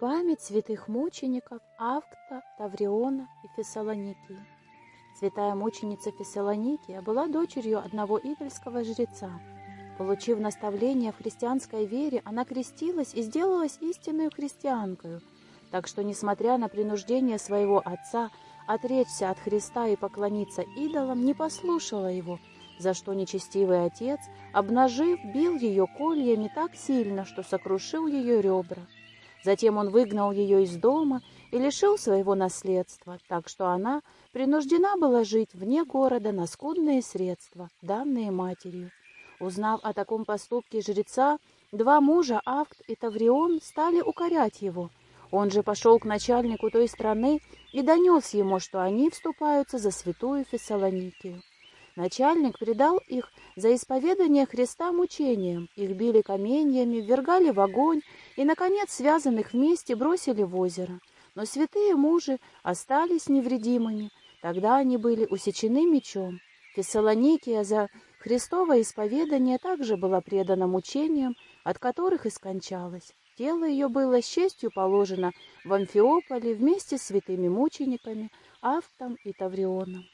Память святых мучеников Авкта, Тавриона и Фессалоникии. Святая мученица Фессалоникия была дочерью одного идольского жреца. Получив наставление в христианской вере, она крестилась и сделалась истинной христианкой. Так что, несмотря на принуждение своего отца отречься от Христа и поклониться идолам, не послушала его, за что нечестивый отец, обнажив, бил ее кольями так сильно, что сокрушил ее ребра. Затем он выгнал ее из дома и лишил своего наследства, так что она принуждена была жить вне города на скудные средства, данные матерью. Узнав о таком поступке жреца, два мужа, Авкт и Таврион, стали укорять его. Он же пошел к начальнику той страны и донес ему, что они вступаются за святую Фессалоникию. Начальник предал их за исповедание Христа мучениям. Их били каменьями, ввергали в огонь и, наконец, связанных вместе бросили в озеро. Но святые мужи остались невредимыми. Тогда они были усечены мечом. Фессалоникия за Христово исповедание также была предана мучениям, от которых и скончалась. Тело ее было с честью положено в Амфиополе вместе с святыми мучениками Автом и Таврионом.